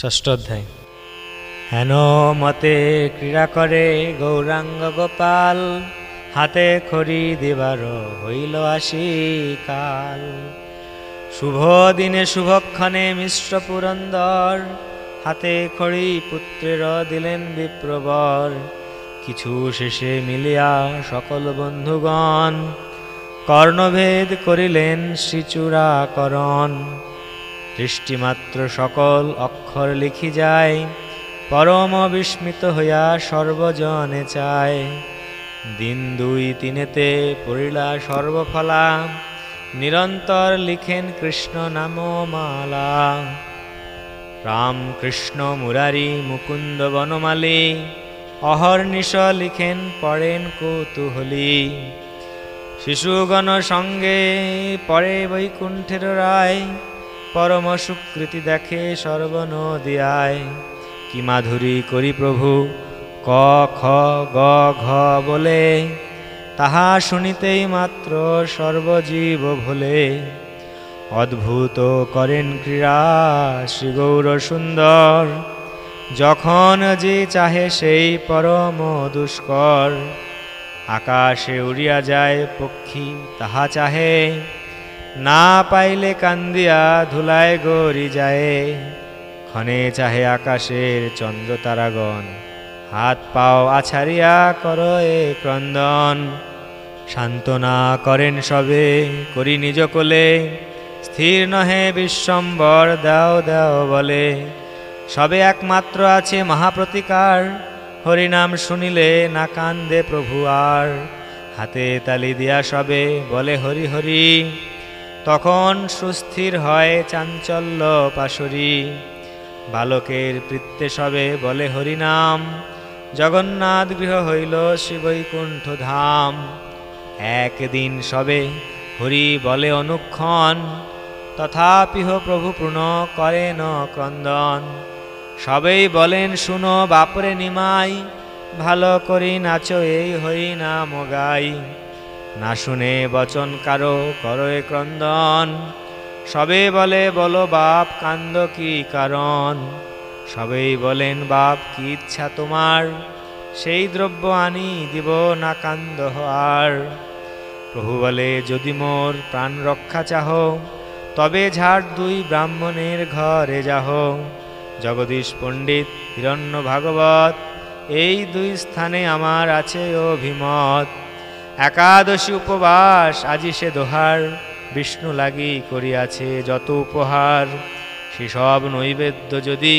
ষষ্ঠ অধ্যায় হেন মতে ক্রীড়া করে গৌরাঙ্গ গোপাল, হাতে খড়ি দেবার হইল আসি কাল। শুভ দিনে শুভক্ষণে মিশ্র পুরন্দর, হাতে খড়ি পুত্রের দিলেন বিপ্রবর। কিছু শেষে মিলিয়া সকল বন্ধুগণ, কর্ণভেদ করিলেন শ্রীচূড়াকরণ। দৃষ্টিমাত্র সকল অক্ষর লিখি যায় পরম বিস্মিত হইয়া সর্বজনে চায় দিন দুই তিনেতে পড়িলা সর্বফলা, নিরন্তর লিখেন কৃষ্ণ নাম মালা রাম কৃষ্ণ মুরারি মুকুন্দ বনমালী, অহর্নিশ লিখেন পড়েন কৌতূহলী। শিশুগণ সঙ্গে পরে বৈকুণ্ঠের রায় পরম সুকৃতি দেখে সর্বনদিয়ায়। কি মাধুরী করি প্রভু, ক, খ, গ, ঘ বলে, তাহা শুনিতেই মাত্র সর্বজীব ভোলে। অদ্ভুত করেন ক্রীড়া শ্রী গৌর সুন্দর, যখন যে চাহে সেই পরম দুষ্কর। আকাশে উড়িয়া যায় পক্ষী, তাহা চাহে না পাইলে কান্দিয়া ধুলায় গড়ি যায়। ক্ষণে চাহে আকাশের চন্দ্র তারাগণ। হাত পাও আছাড়িয়া কর এ ক্রন্দন। সান্ত্বনা করেন সবে, করি নিজ কোলে। স্থির নহে বিশ্বম্বর, দাও দাও বলে। সবে একমাত্র আছে মহাপ্রতিকার। হরিনাম শুনিলে না কান্দে প্রভু আর। হাতে তালি দিয়া সবে, বলে হরি হরি। তখন সুস্থির হয় চাঞ্চল্য পাশরি। বালকের বৃত্তে সবে বলে হরিনাম, জগন্নাথ গৃহ হইল শ্রীবৈকুণ্ঠ ধাম। একদিন সবে হরি বলে অনুক্ষণ, তথাপিহ প্রভু পূর্ণ করেন ক্রন্দন। সবেই বলেন, শুনো, বাপরে নিমাই, ভালো করি নাচো, এই হই না মগাই না শুনে বচন কারও করয়ে ক্রন্দন। সবে বলে, বলো বাপ, কান্দ কি কারণ? সবেই বলেন, বাপ, কি ইচ্ছা তোমার? সেই দ্রব্য আনি দিব না কান্দ আর। প্রভু বলে, যদি মোর প্রাণ রক্ষা চাহ, তবে ঝাড় দুই ব্রাহ্মণের ঘরে যাহ। জগদীশ পণ্ডিত হিরণ্য ভাগবত, এই দুই স্থানে আমার আছে অভিমত। একাদশী উপবাস, আজি সে দোহার, বিষ্ণু লাগি করিয়াছে যত উপহার। সেসব নৈবেদ্য যদি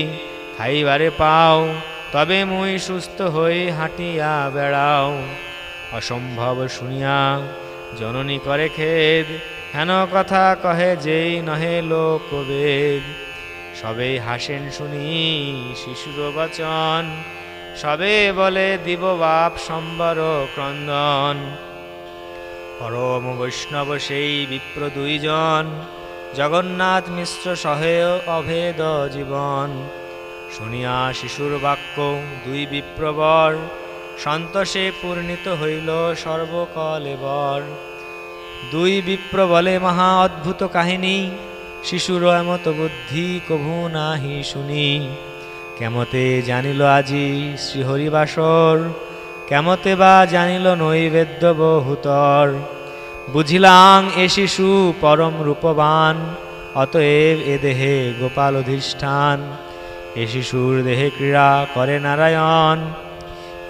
খাইবারে পাও, তবে মুই সুস্থ হয়ে হাঁটিয়া বেড়াও। অসম্ভব শুনিয়া জননী করে খেদ, হেন কথা কহে যেই নহে লোকবেদ। সবেই হাসেন শুনি শিশুর বচন সবে বলে দিব বাপ সম্বর ক্রন্দন। পরম বৈষ্ণব সেই বিপ্র দুইজন, জগন্নাথ মিশ্র সহেয় অভেদ জীবন। শুনিয়া শিশুর বাক্য, দুই বিপ্রবর সন্তোষে পূর্ণিত হইল সর্বকলেবর দুই বিপ্র বলে মহা অদ্ভুত কাহিনী, শিশুর এমত বুদ্ধি কভু নাহি শুনি। কেমতে জানিল আজি শ্রীহরিবাসর? কেমতে বা জানিল নৈবেদ্য বহুতর? বুঝিলাং এ শিশু পরম রূপবান, অতএব এ দেহে গোপাল অধিষ্ঠান। এ শিশুর দেহে ক্রীড়া করে নারায়ণ।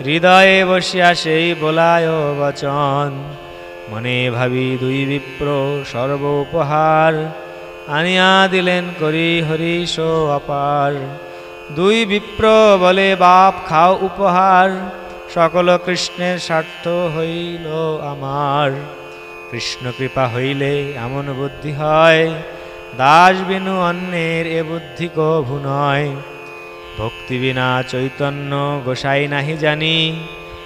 হৃদয়ে বসিয়া সেই বোলায় বচন। মনে ভাবি দুই বিপ্র সর্ব উপহার। আনিয়া দিলেন করি হরিষ অপার। দুই বিপ্র বলে বাপ, খাও উপহার। সকল কৃষ্ণের স্বার্থ হইল আমার। কৃষ্ণ কৃপা হইলে এমন বুদ্ধি হয়, দাস বিনু অন্যের এ বুদ্ধি কভু নয়। ভক্তি বিনা চৈতন্য গোসাই নাহি জানি,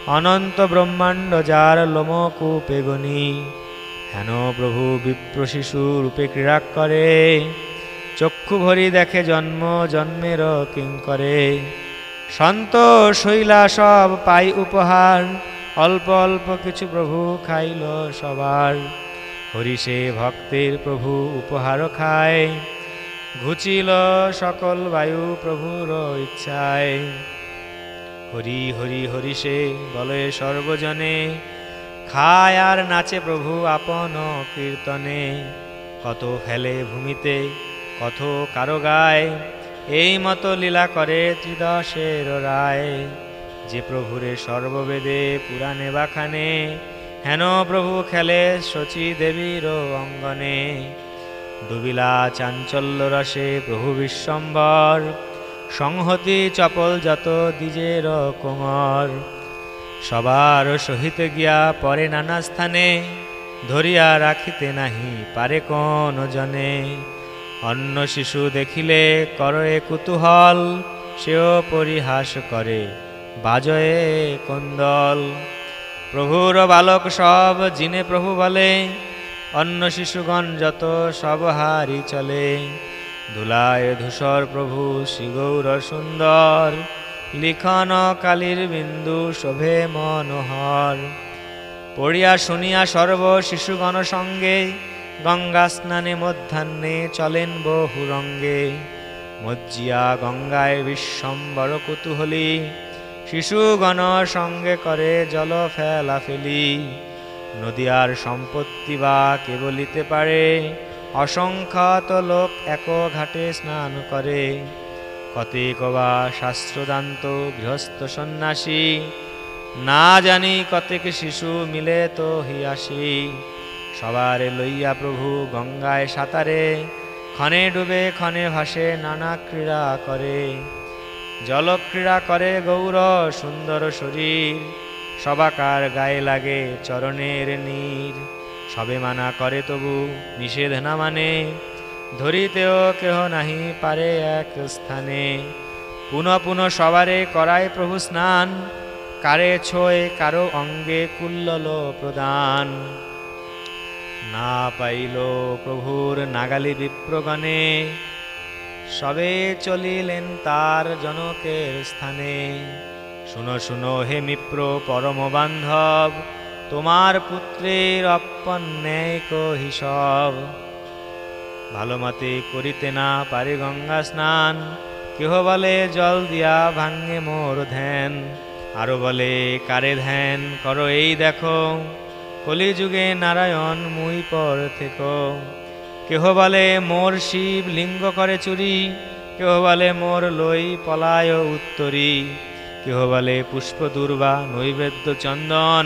অনন্ত ব্রহ্মাণ্ড যার লোমকূপে গণি হেন প্রভু বিপ্র শিশু রূপে ক্রীড়া করে চক্ষু ভরি দেখে জন্ম, জন্মের কিং করে। সন্তোষ হইলা সব পাই উপহার, অল্প অল্প কিছু প্রভু খাইল সবার। হরিষে ভক্তের প্রভু উপহার খায়, ঘুচিল সকল বায়ু প্রভুর ইচ্ছায়। হরি হরি হরি সে বলে সর্বজনে, খায় আর নাচে প্রভু আপন কীর্তনে। কত ফেলে ভূমিতে কত কারও গায়। এই মতো লীলা করে ত্রিদশের রায়। যে প্রভুরে সর্ববেদে পুরাণে বাখানে হেন প্রভু খেলে শচী দেবীর অঙ্গনে। ডুবিলা চাঞ্চল্য রসে প্রভু বিশ্বম্বর, সংহতি চপল যত দ্বিজের কোমর। সবার সহিত গিয়া পরে নানা স্থানে, ধরিয়া রাখিতে নাহি পারে কোন জনে। অন্য শিশু দেখিলে করে কুতূহল, সেও পরিহাস করে, বাজয়ে কন্দল। প্রভুর বালক সব জিনে প্রভু বলে, অন্য শিশুগণ যত সব হারি চলে। ধুলায় ধূসর প্রভু শ্রীগৌর সুন্দর, লিখন কালীর বিন্দু শোভে মনোহর। পড়িয়া শুনিয়া সর্ব শিশুগণ সঙ্গে গঙ্গা স্নানে মধ্যাহ্নে চলেন বহুরঙ্গে মজ্জিয়া গঙ্গায় বিশ্বম্বর কুতূহলী। শিশুগণ সঙ্গে করে জল ফেলা ফেলি। নদিয়ার সম্পত্তি বা কে বলিতে পারে। অসংখ্যাত লোক এক ঘাটে স্নান করে। কতেক বা শাস্ত্রদান্ত গৃহস্থ সন্ন্যাসী। না জানি কতেক শিশু মিলে তো হিয়াসি সবারে লইয়া প্রভু গঙ্গায় সাঁতারে, ক্ষণে ডুবে ক্ষণে ভাসে নানা ক্রীড়া করে। জলক্রীড়া করে গৌর সুন্দর শরীর, সবাকার গায়ে লাগে চরণের নীর। সবে মানা করে তবু নিষেধ না মানে ধরিতেও কেহ নাহি পারে এক স্থানে। পুনঃ পুনঃ সবারে করায় প্রভু স্নান, কারে ছোয় কারও অঙ্গে কুল্লল প্রদান। না পাইল প্রভুর নাগালি বিপ্রগণে, সবে চলিলেন তার জনকের স্থানে। শুনো শুনো হে মিপ্র পরম বান্ধব, তোমার পুত্রের হিসব ভালো মতে করিতে না পারে গঙ্গা স্নান, কেহ বলে জল দিয়া ভাঙ্গে মোর ধ্যান। আরও বলে, কারে ধ্যান করো এই দেখো কলিযুগে নারায়ণ মুই পর থেকো। কেহ বলে মোর শিব লিঙ্গ করে চুরি, কেহ বলে মোর লই পলায় উত্তরী, কেহ বলে পুষ্প দুর্বা নৈবেদ্য চন্দন,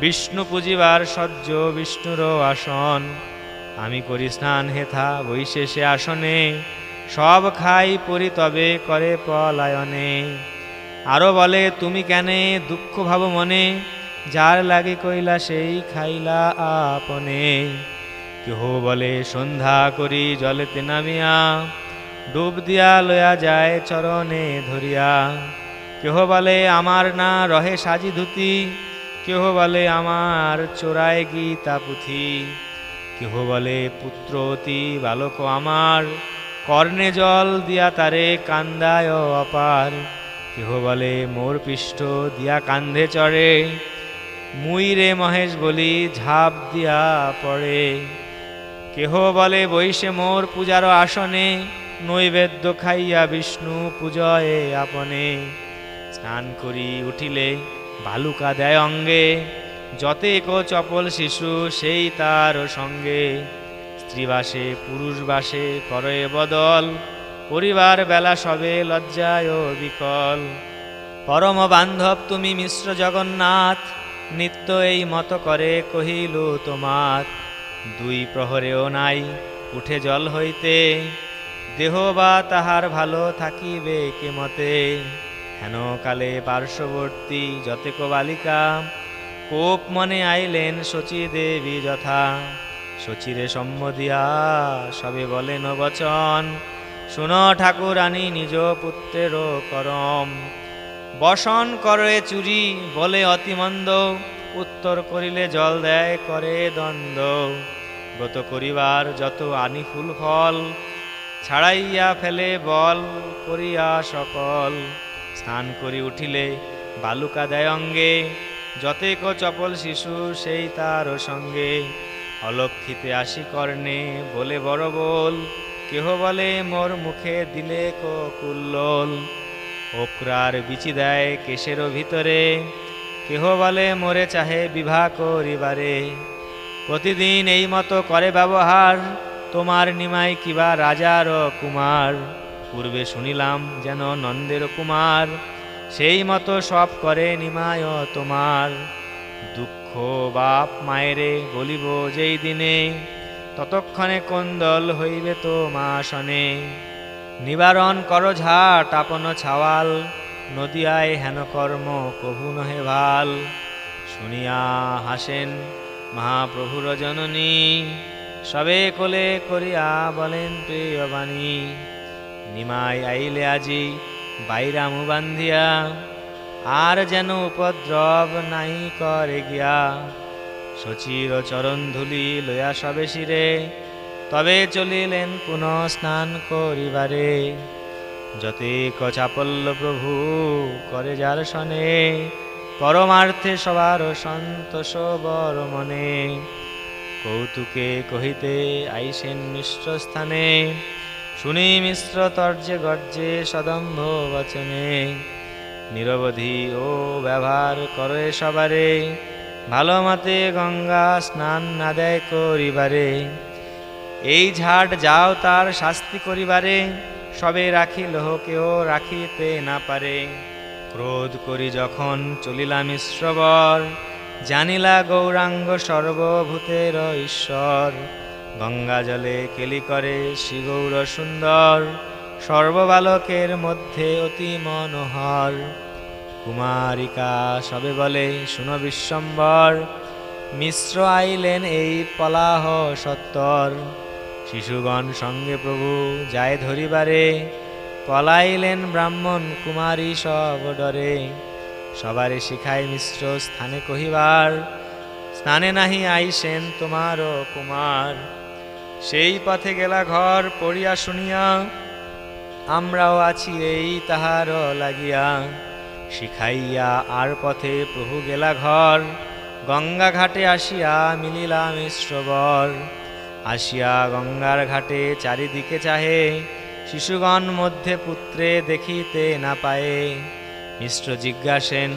বিষ্ণু পুজিবার সহ্য বিষ্ণুর আসন। আমি করি স্নান হেথা বৈশেষে আসনে, সব খাই পরি তবে করে পলায়নে। আরও বলে, তুমি কেনে দুঃখ ভাব মনে যার লাগে কইলা সেই খাইলা আপনে। কেহ বলে, সন্ধ্যা করি জলেতে নামিয়া, ডুব দিয়া লয়া যায় চরণে ধরিয়া। কেহ বলে, আমার না রহে সাজি ধুতি। কেহ বলে, আমার চোরায় গীতা পুঁথি। কেহ বলে, পুত্র অতি বালক আমার, কর্ণে জল দিয়া তারে কান্দায় অপার। কেহ বলে, মোর পৃষ্ঠ দিয়া কান্ধে চড়ে। মুই রে মহেশ বলি, ঝাঁপ দিয়া পড়ে। কেহ বলে, বৈশে মোর পূজার আসনে, নৈবেদ্য খাইয়া বিষ্ণু পূজয়ে আপনে। স্নান করি উঠিলে, বালুকা দেয় অঙ্গে। যতেক চপল শিশু, সেই তার সঙ্গে। স্ত্রীবাসে, পুরুষবাসে করয়ে বদল। পরিবার বেলা সবে লজ্জায় বিকল। পরম বান্ধব তুমি মিশ্র জগন্নাথ নিত্য এই মত করে কহিল তোমার। দুই প্রহরেও নাই, উঠে জল হইতে। দেহ বা তাহার ভালো থাকিবে কে মতে? হেন কালে পার্শ্ববর্তী যতেক বালিকা, কোপ মনে আইলেন শচী দেবী যথা। শচীরে সম্মদিয়া সবে বলেন বচন, শুন ঠাকুরানী নিজ পুত্রের করম। বসন করে চুরি বলে অতিমন্দ, উত্তর করিলে জল দেয় করে দ্বন্দ্ব। ব্রত করিবার যত আনি ফুল ফল ছাড়াইয়া ফেলে বল করিয়া সকল। স্নান করি উঠিলে বালুকা দেয় অঙ্গে, যতেক চপল শিশু সেই তার সঙ্গে। অলক্ষিতে আসি কর্ণে বলে বড় বল, কেহ বলে মোর মুখে দিলে কুল্লোল ওকরার বিচি দেয় কেশেরও ভিতরে। কেহ বলে, মোরে চাহে বিবাহ করিবারে। প্রতিদিন এই মতো করে ব্যবহার। তোমার নিমাই কিবা রাজার কুমার। পূর্বে শুনিলাম যেন নন্দের কুমার। সেই মতো সব করে নিমায় তোমার। দুঃখ বাপ মায়েরে বলিব যেই দিনে, ততক্ষণে কোন্দল হইবে তো মা শনে। নিবারণ কর ঝাট আপন ছাওয়াল, নদিয়ায় হেন কর্ম কভু নহে ভালো। শুনিয়া হাসেন মহাপ্রভুর জননী, সবে কোলে করিয়া বলেন, প্রিয় বাণী, নিমাই আইলে আজি বাইরামু বান্ধিয়া, আর যেন উপদ্রব নাই করে গিয়া। শচীর চরণ ধুলি লয়া সবে শিরে তবে চলিলেন পুনঃ স্নান করিবারে। যতে কচাপল্ল প্রভু করে যার সনে, পরমার্থে সবার সন্তোষ বর মনে। কৌতুকে কহিতে আইসেন মিশ্র স্থানে, শুনি মিশ্র তর্জে গর্জে সদম্ভ বচনে। নিরবধি ও ব্যবহার করে সবারে, ভালো মতে গঙ্গা স্নান না দেয় করিবারে। এই ঝাট যাও তার শাস্তি করিবারে, সবে রাখিল কেউ রাখিতে না পারে। ক্রোধ করি যখন চলিলা মিশ্রবর, জানিলা গৌরাঙ্গ সর্বভূতের ঈশ্বর। গঙ্গা জলে কেলি করে শ্রীগৌর সুন্দর, সর্ববালকের মধ্যে অতি মনোহর। কুমারিকা সবে বলে, শুনো বিশ্বম্বর, মিশ্র আইলেন এই পলাহ সত্তর। শিশুগণ সঙ্গে প্রভু যায় ধরিবারে। পলাইলেন ব্রাহ্মণ কুমারী সব ডরে। সবারে শিখায় মিশ্র স্থানে কহিবার, স্নানে নাহি আইসেন তোমারও কুমার। সেই পথে গেলা ঘর পড়িয়া শুনিয়া, আমরাও আছি এই তাহার লাগিয়া। শিখাইয়া আর পথে প্রভু গেলা ঘর, গঙ্গা ঘাটে আসিয়া মিলিলা মিশ্রবর আসিয়া গঙ্গার ঘাটে চারিদিকে চাহে, শিশুগণ মধ্যে পুত্রে দেখিতে না পায়ে। মিশ্র জিজ্ঞাসেন,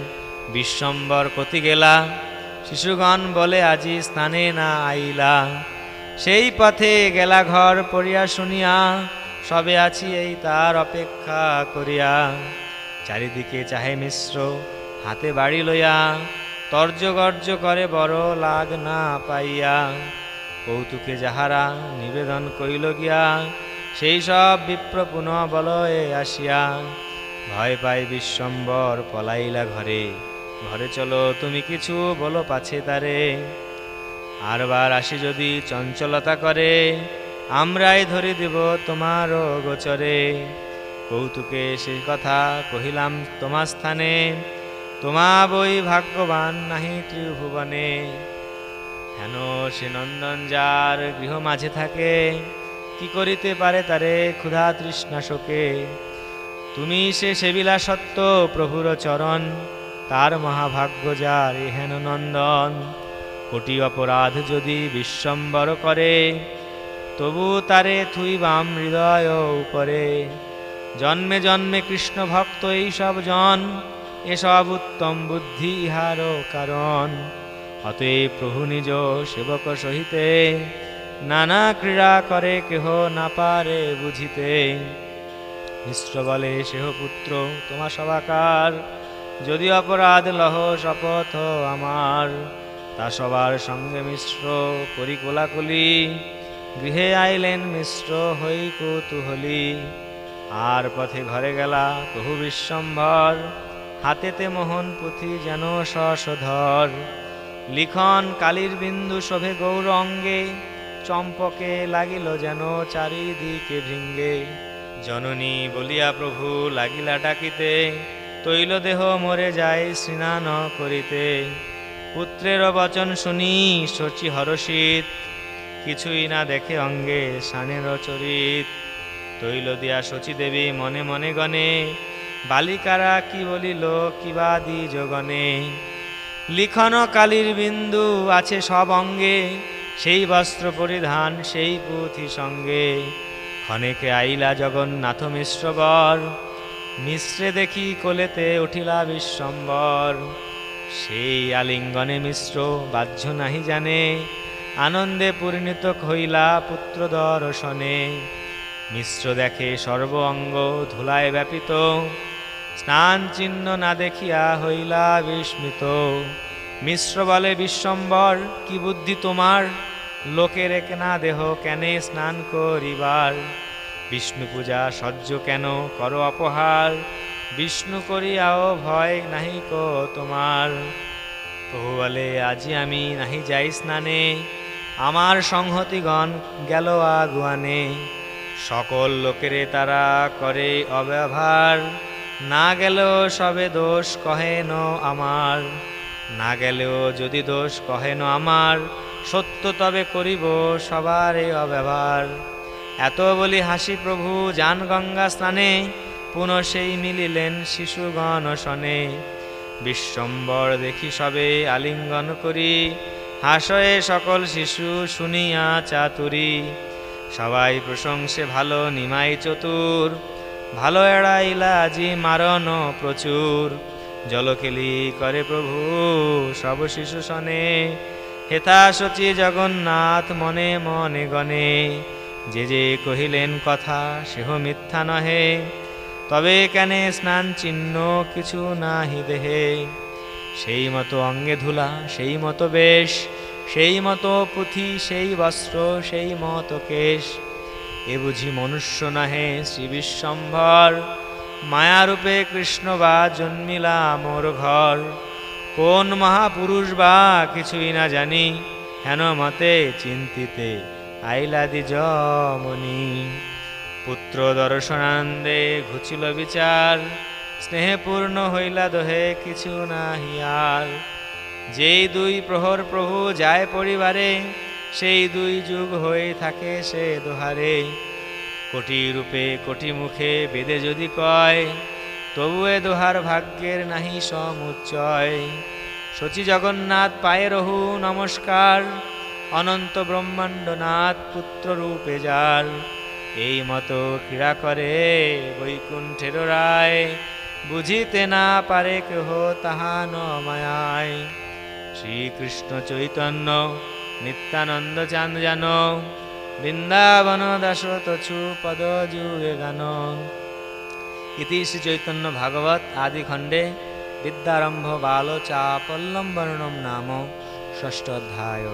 বিশ্বম্বর কতি গেলা? শিশুগণ বলে, আজি স্নানে না আইলা? সেই পথে গেলা ঘর পড়িয়া শুনিয়া, সবে আছি এই তার অপেক্ষা করিয়া। চারিদিকে চাহে মিশ্র, হাতে বাড়ি লইয়া তর্জ গর্জ করে বড় লাগ না পাইয়া। কৌতুকে যাহারা নিবেদন করিল গিয়া, সেই সব বিপ্র পুনঃ বলয়ে আসিয়া ভয় পাই বিশ্বম্বর পলাইলা ঘরে। ঘরে চলো, তুমি কিছু বলো পাছে তারে। আরবার আসি যদি চঞ্চলতা করে, আমরাই ধরে দেব তোমারও গোচরে। কৌতুকে সে কথা কহিলাম তোমার স্থানে তোমা বই ভাগ্যবান নাহি ত্রিভুবনে। হেন সে নন্দন যার গৃহ মাঝে থাকে? কি করিতে পারে তারে ক্ষুধা তৃষ্ণা শোকে? তুমি সে সেবিলা সত্য প্রভুর চরণ, তার মহাভাগ্য যার হেন নন্দন। কোটি অপরাধ যদি বিশ্বম্বর করে, তবু তারে থুই বাম হৃদয় উপরে। জন্মে জন্মে কৃষ্ণ ভক্ত এই সব জন, এসব উত্তম বুদ্ধি ইহারও কারণ। অতএব প্রভু নিজ সেবক সহিতে নানা ক্রীড়া করে, কেহ না পারে বুঝিতে। মিশ্র বলে, সেহ পুত্র তোমা সবাকার যদি অপরাধ, লহ, শপথ আমার। তা সবার সঙ্গে মিশ্র করি কোলাকুলি, গৃহে আইলেন মিশ্র হই কৌতূহলী। আর পথে ঘরে গেলা প্রভু বিশ্বম্ভর, হাতেতে মোহন পুঁথি যেন শশধর লিখন কালীর বিন্দু শোভে গৌর অঙ্গে চম্পকে লাগিল যেন চারিদিকে ভৃঙ্গে। জননী বলিয়া, প্রভু, লাগিলা ডাকিতে, তৈল দেহ মরে যায় স্নান করিতে। পুত্রের বচন শুনি, শচী হরষিত, কিছুই না দেখে অঙ্গে শানের চরিত। তৈল দিয়া শচী দেবী মনে মনে গণে বালিকারা কি বলিল কিবা দি যোগনে লিখন কালীর বিন্দু আছে সব অঙ্গে, সেই বস্ত্র পরিধান, সেই পুঁথি সঙ্গে। ক্ষণেকে আইলা জগন্নাথ মিশ্রবর, মিশ্রে দেখি কোলেতে উঠিলা বিশ্বম্বর। সেই আলিঙ্গনে মিশ্র বাহ্য নাহি জানে, আনন্দে পরিণত হইলা পুত্র দর্শনে। মিশ্র দেখে সর্ব অঙ্গ ধুলায় ব্যাপিত স্নান চিহ্ন না দেখিয়া হইলা বিস্মিত। মিশ্র বলে বিশ্বম্বর, কি বুদ্ধি তোমার? লোকের না দেহ কেনে স্নান করিবার? বিষ্ণু পূজা সহ্য কেন করো অপহার? বিষ্ণু করিয়াও ভয় নাহি কো তোমার? প্রভু বলে আজি আমি নাহি যাই স্নানে। আমার সংহতিগণ গেল আগুয়ানে। সকল লোকেরে তারা করে অব্যবহার। না গেলেও সবে দোষ কহেন আমার। না গেলেও যদি দোষ কহেন আমার, সত্য তবে করিব সবারে অব্যবহার। এত বলি হাসি প্রভু যান গঙ্গা স্নানে, পুনঃ সেই মিলিলেন শিশুগণ শনে। বিশ্বম্বর দেখি সবে আলিঙ্গন করি, হাসয়ে সকল শিশু শুনিয়া চাতুরি। সবাই প্রশংসে ভালো, নিমাই চতুর। ভালো এড়াইলা আজি মারণ প্রচুর। জলকেলি করে প্রভু, সব শিশু শনে। হেথা সচি জগন্নাথ মনে মনে গণে যে যে কহিলেন কথা, সেহ মিথ্যা নহে। তবে কেনে স্নান চিহ্ন কিছু নাহি দেহে। সেই মতো অঙ্গে ধুলা, সেই মতো বেশ। সেই মতো পুঁথি, সেই বস্ত্র, সেই মতো কেশ। এ বুঝি মনুষ্য নাহে শ্রী বিশ্বম্ভর মায়ারূপে কৃষ্ণ বা জন্মিলা মোর ঘর। কোন মহাপুরুষ বা কিছুই না জানি, হেন মতে চিন্তিতে আইলাদি জমনি পুত্র দর্শনানন্দে ঘুচিল বিচার, স্নেহে পূর্ণ হইলা দোহে কিছু নাহি আর। যেই দুই প্রহর প্রভু যায় পরিবারে সেই দুই যুগ হয়ে থাকে সে দোহারে। কোটি রূপে, কোটি মুখে বেদে যদি কয় তবুয়ে দোহার ভাগ্যের নাহি সমুচ্চয়। শচী জগন্নাথ পায়ে রহু নমস্কার, অনন্ত ব্রহ্মাণ্ডনাথ পুত্র রূপে যার। এই মতো ক্রীড়া করে বৈকুণ্ঠের রায়, বুঝিতে না পারে কেহ তাহা ন মায়ায় শ্রীকৃষ্ণ চৈতন্য নিত্যানন্দ চাঁদ জান বৃন্দাবন দশরথ ছু পদ যুগে গান। ইতি শ্রী চৈতন্য ভাগবত আদি খণ্ডে বিদ্যারম্ভ বাল চাপল্লম্বর্ণম নাম ষষ্ঠ অধ্যায়।